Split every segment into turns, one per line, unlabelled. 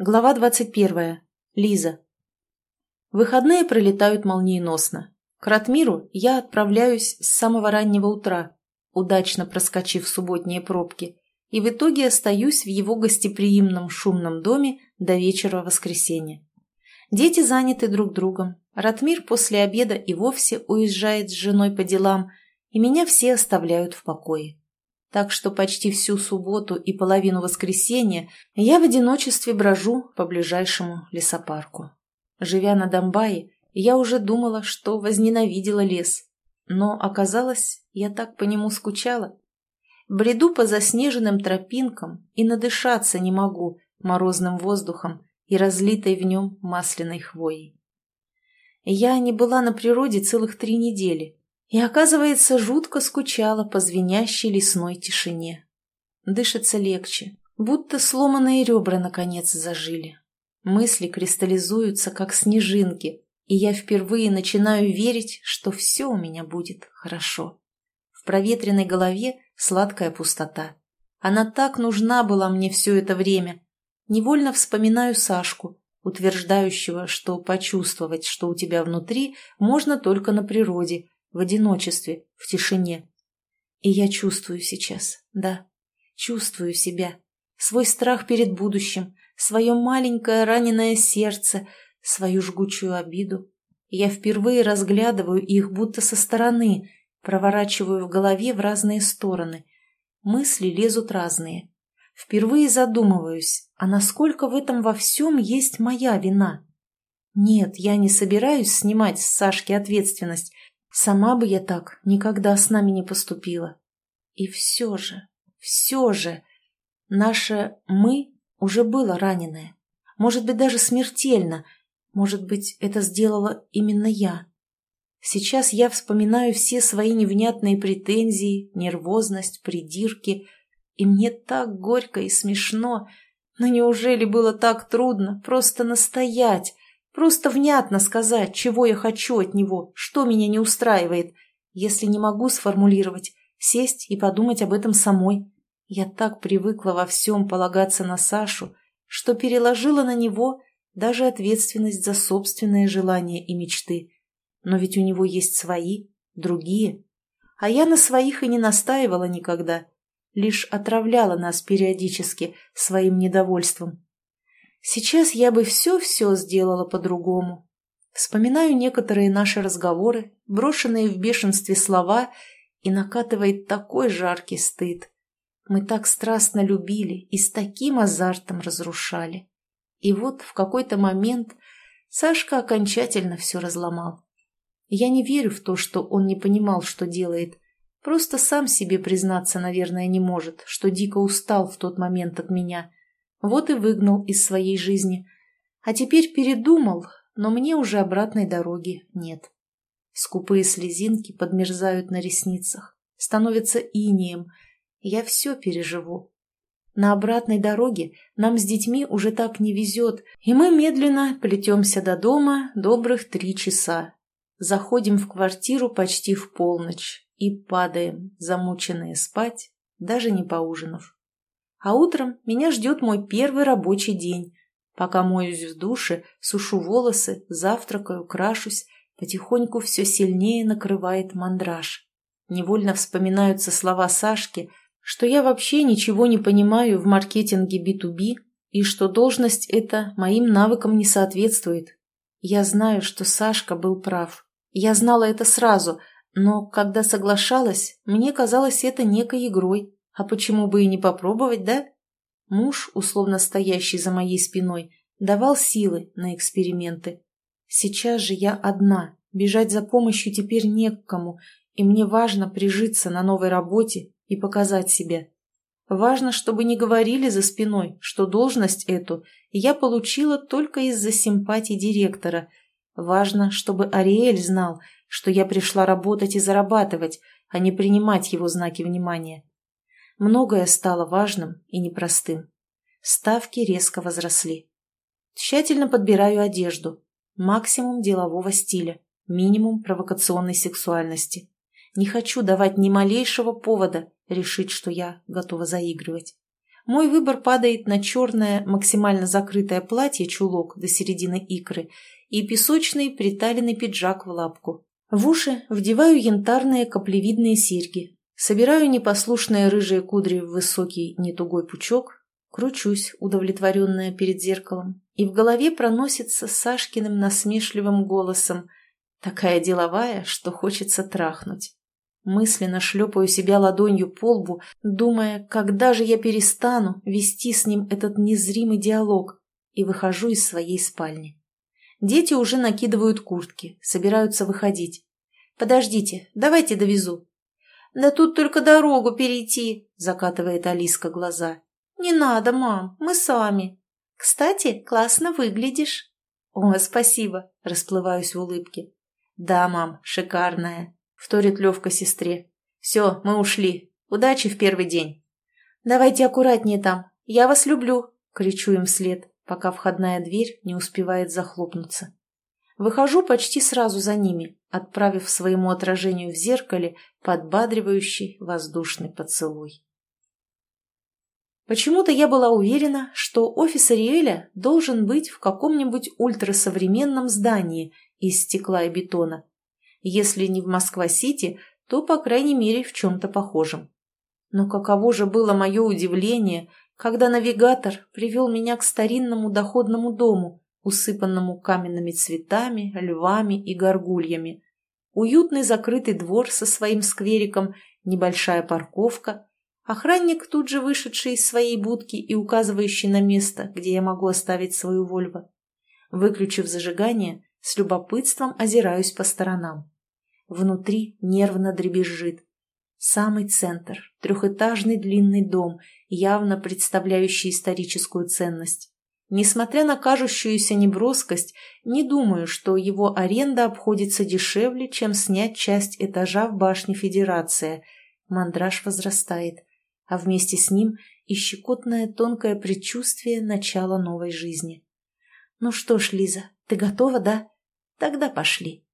Глава 21. Лиза. Выходные пролетают молниеносно. К Ратмиру я отправляюсь с самого раннего утра, удачно проскочив субботние пробки, и в итоге остаюсь в его гостеприимном шумном доме до вечера воскресенья. Дети заняты друг другом. Ратмир после обеда и вовсе уезжает с женой по делам, и меня все оставляют в покое так что почти всю субботу и половину воскресенья я в одиночестве брожу по ближайшему лесопарку. Живя на Домбае, я уже думала, что возненавидела лес, но оказалось, я так по нему скучала. Бреду по заснеженным тропинкам и надышаться не могу морозным воздухом и разлитой в нем масляной хвоей. Я не была на природе целых три недели, и, оказывается, жутко скучала по звенящей лесной тишине. Дышится легче, будто сломанные ребра наконец зажили. Мысли кристаллизуются, как снежинки, и я впервые начинаю верить, что все у меня будет хорошо. В проветренной голове сладкая пустота. Она так нужна была мне все это время. Невольно вспоминаю Сашку, утверждающего, что почувствовать, что у тебя внутри, можно только на природе – в одиночестве, в тишине. И я чувствую сейчас, да, чувствую себя, свой страх перед будущим, свое маленькое раненое сердце, свою жгучую обиду. Я впервые разглядываю их будто со стороны, проворачиваю в голове в разные стороны. Мысли лезут разные. Впервые задумываюсь, а насколько в этом во всем есть моя вина? Нет, я не собираюсь снимать с Сашки ответственность, Сама бы я так никогда с нами не поступила. И все же, все же, наше «мы» уже было раненое. Может быть, даже смертельно. Может быть, это сделала именно я. Сейчас я вспоминаю все свои невнятные претензии, нервозность, придирки, и мне так горько и смешно. Но неужели было так трудно просто настоять, Просто внятно сказать, чего я хочу от него, что меня не устраивает. Если не могу сформулировать, сесть и подумать об этом самой. Я так привыкла во всем полагаться на Сашу, что переложила на него даже ответственность за собственные желания и мечты. Но ведь у него есть свои, другие. А я на своих и не настаивала никогда, лишь отравляла нас периодически своим недовольством. Сейчас я бы все-все сделала по-другому. Вспоминаю некоторые наши разговоры, брошенные в бешенстве слова, и накатывает такой жаркий стыд. Мы так страстно любили и с таким азартом разрушали. И вот в какой-то момент Сашка окончательно все разломал. Я не верю в то, что он не понимал, что делает. Просто сам себе признаться, наверное, не может, что дико устал в тот момент от меня – вот и выгнал из своей жизни. А теперь передумал, но мне уже обратной дороги нет. Скупые слезинки подмерзают на ресницах, становятся инием. Я все переживу. На обратной дороге нам с детьми уже так не везет, и мы медленно плетемся до дома добрых три часа. Заходим в квартиру почти в полночь и падаем, замученные спать, даже не поужинав. А утром меня ждет мой первый рабочий день. Пока моюсь в душе, сушу волосы, завтракаю, крашусь, потихоньку все сильнее накрывает мандраж. Невольно вспоминаются слова Сашки, что я вообще ничего не понимаю в маркетинге B2B и что должность эта моим навыкам не соответствует. Я знаю, что Сашка был прав. Я знала это сразу, но когда соглашалась, мне казалось это некой игрой, а почему бы и не попробовать, да? Муж, условно стоящий за моей спиной, давал силы на эксперименты. Сейчас же я одна, бежать за помощью теперь не к кому, и мне важно прижиться на новой работе и показать себя. Важно, чтобы не говорили за спиной, что должность эту я получила только из-за симпатий директора. Важно, чтобы Ариэль знал, что я пришла работать и зарабатывать, а не принимать его знаки внимания. Многое стало важным и непростым. Ставки резко возросли. Тщательно подбираю одежду. Максимум делового стиля, минимум провокационной сексуальности. Не хочу давать ни малейшего повода решить, что я готова заигрывать. Мой выбор падает на черное, максимально закрытое платье-чулок до середины икры и песочный приталенный пиджак в лапку. В уши вдеваю янтарные каплевидные серьги, собираю непослушные рыжие кудри в высокий нетугой пучок, кручусь, удовлетворенная перед зеркалом, и в голове проносится Сашкиным насмешливым голосом «Такая деловая, что хочется трахнуть». Мысленно шлепаю себя ладонью по лбу, думая, когда же я перестану вести с ним этот незримый диалог, и выхожу из своей спальни. Дети уже накидывают куртки, собираются выходить. «Подождите, давайте довезу». «Да тут только дорогу перейти», — закатывает Алиска глаза. «Не надо, мам, мы сами». «Кстати, классно выглядишь». «О, спасибо», — расплываюсь в улыбке. «Да, мам, шикарная», — вторит Левка сестре. «Все, мы ушли. Удачи в первый день». «Давайте аккуратнее там. Я вас люблю», — кричу им вслед, пока входная дверь не успевает захлопнуться. Выхожу почти сразу за ними, отправив своему отражению в зеркале подбадривающий воздушный поцелуй. Почему-то я была уверена, что офис Ариэля должен быть в каком-нибудь ультрасовременном здании из стекла и бетона, если не в Москва-Сити, то, по крайней мере, в чем-то похожем. Но каково же было мое удивление, когда навигатор привел меня к старинному доходному дому, усыпанному каменными цветами, львами и горгульями. Уютный закрытый двор со своим сквериком, небольшая парковка, охранник, тут же вышедший из своей будки и указывающий на место, где я могу оставить свою Вольво. Выключив зажигание, с любопытством озираюсь по сторонам. Внутри нервно дребезжит. Самый центр, трехэтажный длинный дом, явно представляющий историческую ценность. Несмотря на кажущуюся неброскость, не думаю, что его аренда обходится дешевле, чем снять часть этажа в башне Федерация. Мандраж возрастает, а вместе с ним и щекотное тонкое предчувствие начала новой жизни. «Ну что ж, Лиза, ты готова, да? Тогда пошли».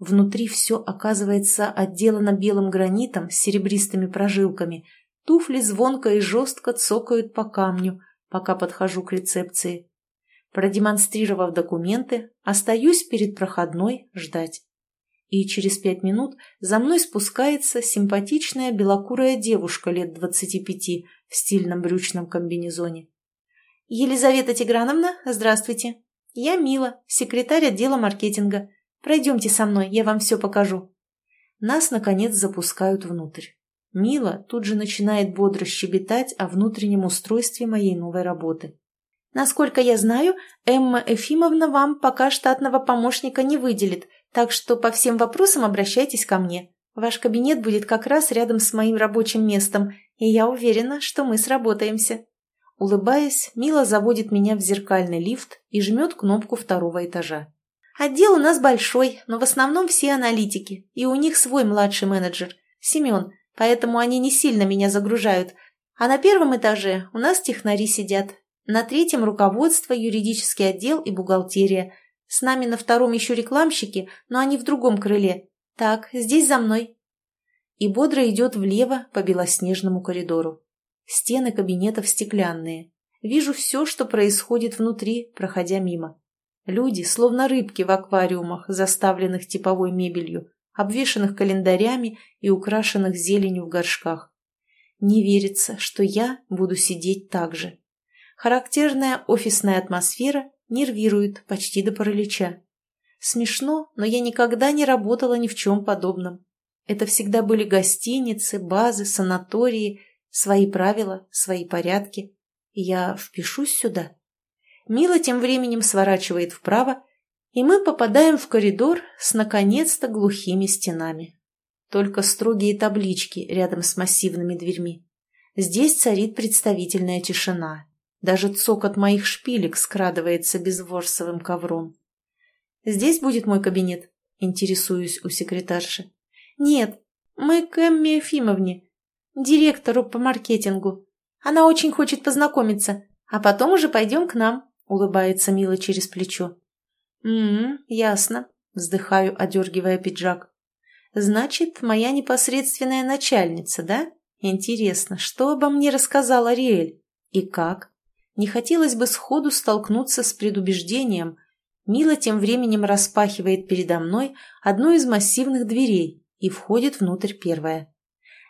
Внутри все оказывается отделано белым гранитом с серебристыми прожилками. Туфли звонко и жестко цокают по камню, пока подхожу к рецепции. Продемонстрировав документы, остаюсь перед проходной ждать. И через пять минут за мной спускается симпатичная белокурая девушка лет двадцати пяти в стильном брючном комбинезоне. «Елизавета Тиграновна, здравствуйте. Я Мила, секретарь отдела маркетинга. Пройдемте со мной, я вам все покажу». Нас, наконец, запускают внутрь. Мила тут же начинает бодро щебетать о внутреннем устройстве моей новой работы. «Насколько я знаю, Эмма Эфимовна вам пока штатного помощника не выделит, так что по всем вопросам обращайтесь ко мне. Ваш кабинет будет как раз рядом с моим рабочим местом, и я уверена, что мы сработаемся». Улыбаясь, Мила заводит меня в зеркальный лифт и жмет кнопку второго этажа. Отдел у нас большой, но в основном все аналитики, и у них свой младший менеджер, Семен, поэтому они не сильно меня загружают. А на первом этаже у нас технари сидят. На третьем руководство, юридический отдел и бухгалтерия. С нами на втором еще рекламщики, но они в другом крыле. Так, здесь за мной. И бодро идет влево по белоснежному коридору. Стены кабинетов стеклянные. Вижу все, что происходит внутри, проходя мимо. Люди, словно рыбки в аквариумах, заставленных типовой мебелью, обвешанных календарями и украшенных зеленью в горшках. Не верится, что я буду сидеть так же. Характерная офисная атмосфера нервирует почти до паралича. Смешно, но я никогда не работала ни в чем подобном. Это всегда были гостиницы, базы, санатории, свои правила, свои порядки. Я впишусь сюда. Мила тем временем сворачивает вправо, и мы попадаем в коридор с наконец-то глухими стенами. Только строгие таблички рядом с массивными дверьми. Здесь царит представительная тишина. Даже цокот моих шпилек скрадывается безворсовым ковром. «Здесь будет мой кабинет?» – интересуюсь у секретарши. «Нет, мы к Эмме Ефимовне, директору по маркетингу. Она очень хочет познакомиться, а потом уже пойдем к нам». — улыбается Мила через плечо. «М-м, ясно», — вздыхаю, одергивая пиджак. «Значит, моя непосредственная начальница, да? Интересно, что обо мне рассказала Риэль? И как? Не хотелось бы сходу столкнуться с предубеждением. Мила тем временем распахивает передо мной одну из массивных дверей и входит внутрь первая.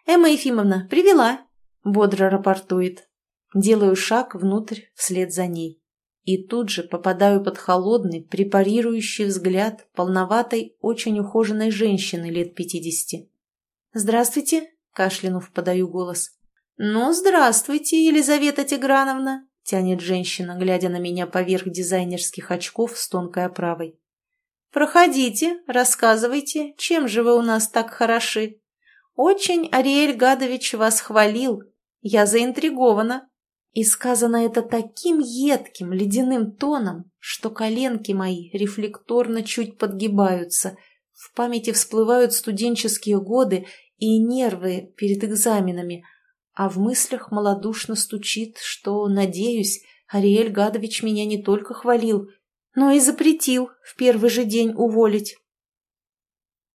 «Эмма Ефимовна, привела!» – бодро рапортует. Делаю шаг внутрь вслед за ней. И тут же попадаю под холодный, препарирующий взгляд полноватой, очень ухоженной женщины лет пятидесяти. «Здравствуйте!» – кашлянув, подаю голос. «Ну, здравствуйте, Елизавета Тиграновна!» – тянет женщина, глядя на меня поверх дизайнерских очков с тонкой оправой. «Проходите, рассказывайте, чем же вы у нас так хороши? Очень Ариэль Гадович вас хвалил. Я заинтригована». И сказано это таким едким, ледяным тоном, что коленки мои рефлекторно чуть подгибаются. В памяти всплывают студенческие годы и нервы перед экзаменами, а в мыслях малодушно стучит, что, надеюсь, Ариэль Гадович меня не только хвалил, но и запретил в первый же день уволить.